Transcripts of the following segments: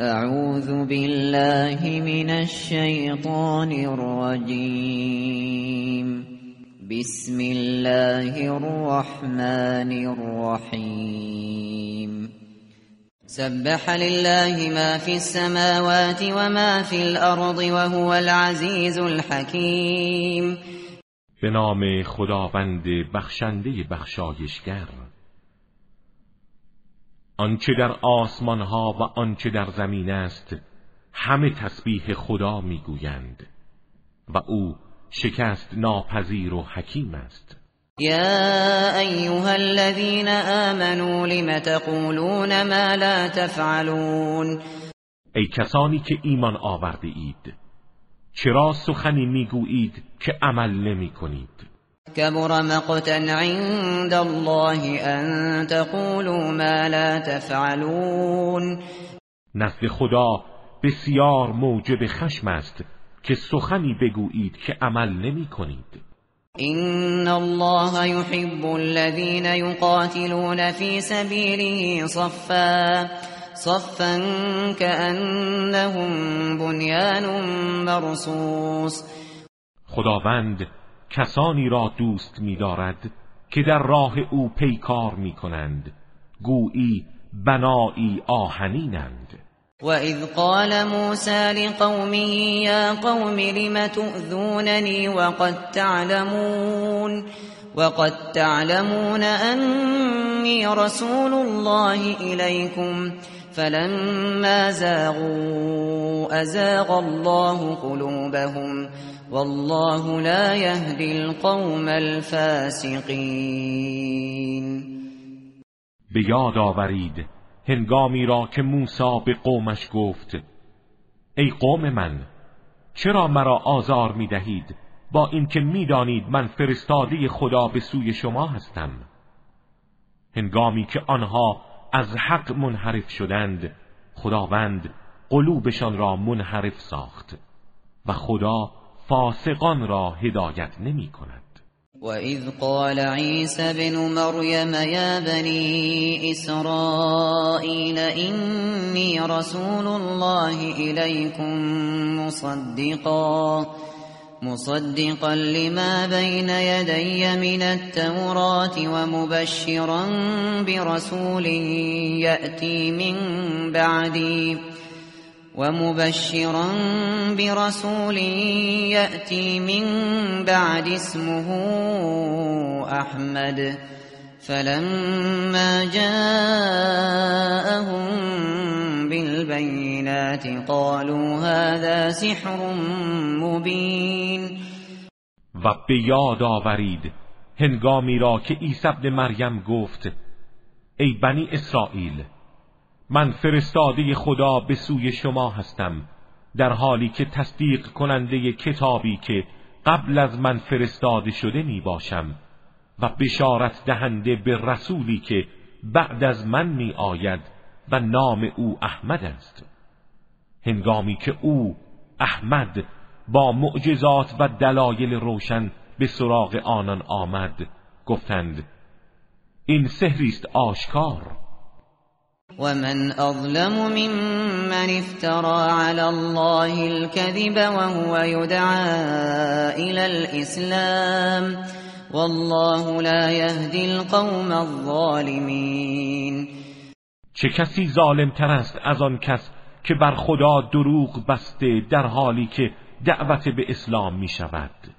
اعوذ بالله من الشیطان الرجیم بسم الله الرحمن الرحیم سبح لله ما في السماوات وما في الأرض وهو العزيز الحكيم. به نام خداوند بخشنده بخشایشگر. آنچه در آسمان ها و آنچه در زمین است همه تسبیح خدا می‌گویند و او شکست ناپذیر و حکیم است. يا أيها الذين آمنوا لم تقولون ما لا تفعلون؟ ای کسانی که ایمان آورده اید چرا سخنی می‌گویید که عمل نمی کنید كبر مقتا عند الله ان تقولوا ما لا تفعلون. نزد خدا بسیار موجب خشم است که سخنی بگویید که عمل نمی کنید. إن الله يحب الذين يقاتلون في سبيله صفا صفا كأنهم بنيان مرصوص. خداوند کسانی را دوست می‌دارد که در راه او پیکار می‌کنند. گویی بنایی آهنینند. وَإِذْ قَالَ مُوسَى لِقَوْمِهِ يَا قَوْمِ لِمَ تُؤْذُونَنِي وَقَدْ تَعْلَمُونَ وَقَدْ تَعْلَمُونَ أَنِّي رَسُولُ اللَّهِ إِلَيْكُمْ فَلَمَّا زَاغُوا أَزَاغَ اللَّهُ قُلُوبَهُمْ وَاللَّهُ لَا يَهْدِي الْقَوْمَ الْفَاسِقِينَ. به یاد آورید هنگامی را که موسی به قومش گفت ای قوم من چرا مرا آزار می دهید با اینکه می‌دانید من فرستاده خدا به سوی شما هستم؟ هنگامی که آنها از حق منحرف شدند خداوند قلوبشان را منحرف ساخت و خدا فاسقان را هدایت نمی کند. وَإِذْ قَالَ عِيسَى ابْنُ مَرْيَمَ يَا بَنِي إِسْرَائِيلَ إِنِّي رَسُولُ اللَّهِ إِلَيْكُمْ مُصَدِّقًا مُصَدِّقًا لِمَا بَيْنَ يَدَيَّ مِنَ التَّوْرَاةِ وَمُبَشِّرًا بِرَسُولٍ يَأْتِي مِن بَعْدِي. ومبشرا برسول يأتي من بعد اسمه أحمد. فلما جاءهم بالبينات قالوا هذا سحر مبين. و به یاد آورید هنگامی را که عیسی ابن مریم گفت ای بنی اسرائیل من فرستاده خدا به سوی شما هستم در حالی که تصدیق کننده کتابی که قبل از من فرستاده شده می باشم و بشارت دهنده به رسولی که بعد از من می آید و نام او احمد است. هنگامی که او احمد با معجزات و دلایل روشن به سراغ آنان آمد گفتند این سحری است آشکار. ومن أظلم ممن افترى على الله الكذب وهو يدعى إلى الإسلام والله لا يهدي القوم الظالمين. چه کسی ظالم تر است از آن کس که بر خدا دروغ بسته در حالی که دعوت به اسلام می شود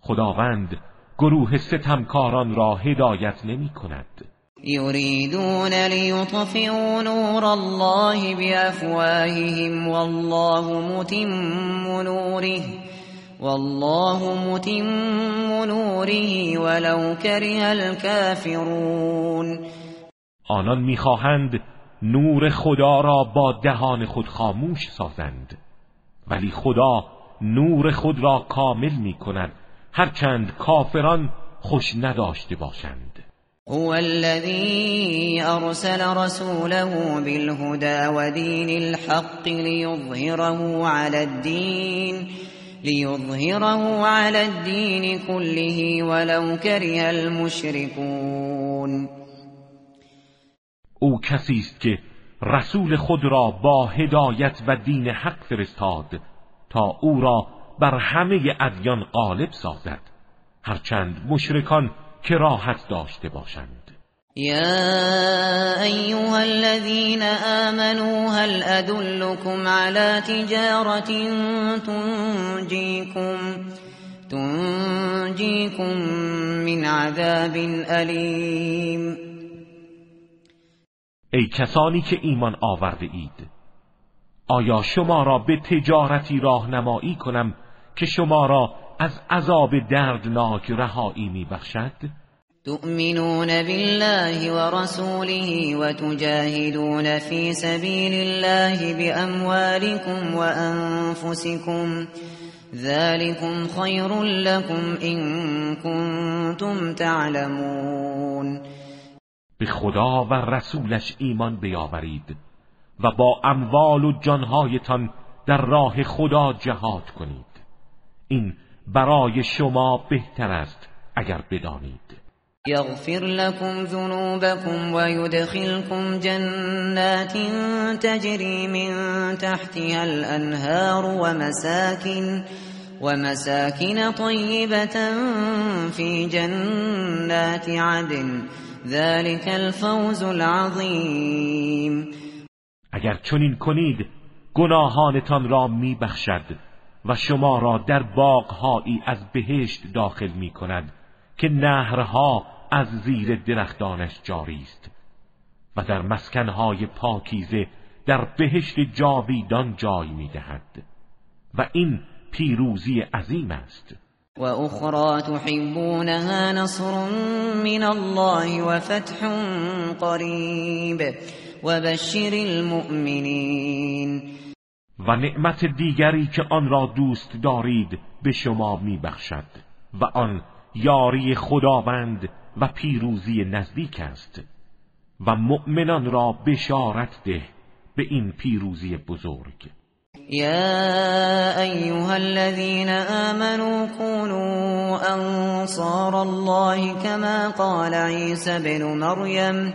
خداوند گروه ستمکاران را هدایت نمی کند يريدون ليطفئوا نور الله بأفواههم والله متم نوره والله متم نوره ولو كره الكافرون. آنان می‌خواهند نور خدا را با دهان خود خاموش سازند ولی خدا نور خود را کامل می کند هرچند کافران خوش نداشته باشند. هو الذي أرسل رسوله بالهدى ودين الحق ليظهره على الدين ليظهره على الدين كله ولو كره المشركون. او کسی است که رسول خود را با هدایت و دین حق فرستاد تا او را بر همه ادیان غالب سازد. هرچند مشرکان کراهت داشته باشند. يا أيها الذين آمنوا هل أدلكم على تجارة تنجيكم تنجيكم من عذاب أليم ای کسانی که ایمان آورده اید آیا شما را به تجارتی راهنمایی کنم که شما را از عذاب دردناک رهایی میبخشد؟ تؤمنون بالله ورسوله وتجاهدون في سبيل الله بأموالكم وأنفسكم. ذلكم خير لكم إن كنتم تعلمون. به خدا و رسولش ایمان بیاورید و با اموال و جانهایتان در راه خدا جهاد کنید. این برای شما بهتر است اگر بدانید. يغفر لكم ذنوبكم ويدخلكم جنات تجري من تحتها الأنهار ومساكن ومساكن طيبة في جنات عدن. ذلك الفوز العظيم اگر چنین کنید گناهانتان را میبخشد. و شما را در باغهایی از بهشت داخل می کند که نهرها از زیر درختانش جاری است و در مسکنهای پاکیزه در بهشت جاویدان جای می‌دهد و این پیروزی عظیم است. و اخرى تحبونها نصر من الله و فتح قریب و بشر المؤمنین. و نعمت دیگری که آن را دوست دارید به شما میبخشد و آن یاری خداوند و پیروزی نزدیک است و مؤمنان را بشارت ده به این پیروزی بزرگ. يا أيها الذين آمنوا كونوا أنصار الله كما قال عيسى بن مريم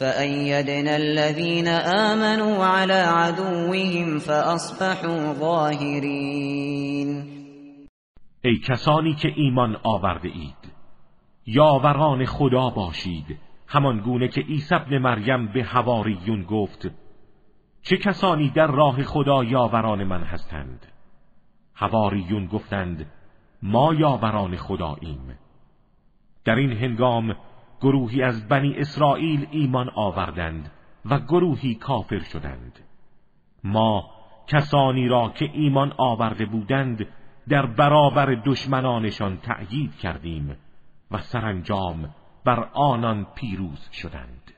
فأيدنا الذين آمنوا على عدوهم فأصبحوا ظاهرين. ای کسانی که ایمان آورده اید یاوران خدا باشید. همان گونه که عیسی ابن مریم به حواریون گفت چه کسانی در راه خدا یاوران من هستند؟ حواریون گفتند ما یاوران خداییم. در این هنگام گروهی از بنی اسرائیل ایمان آوردند و گروهی کافر شدند. ما کسانی را که ایمان آورده بودند در برابر دشمنانشان تأیید کردیم و سرانجام بر آنان پیروز شدند.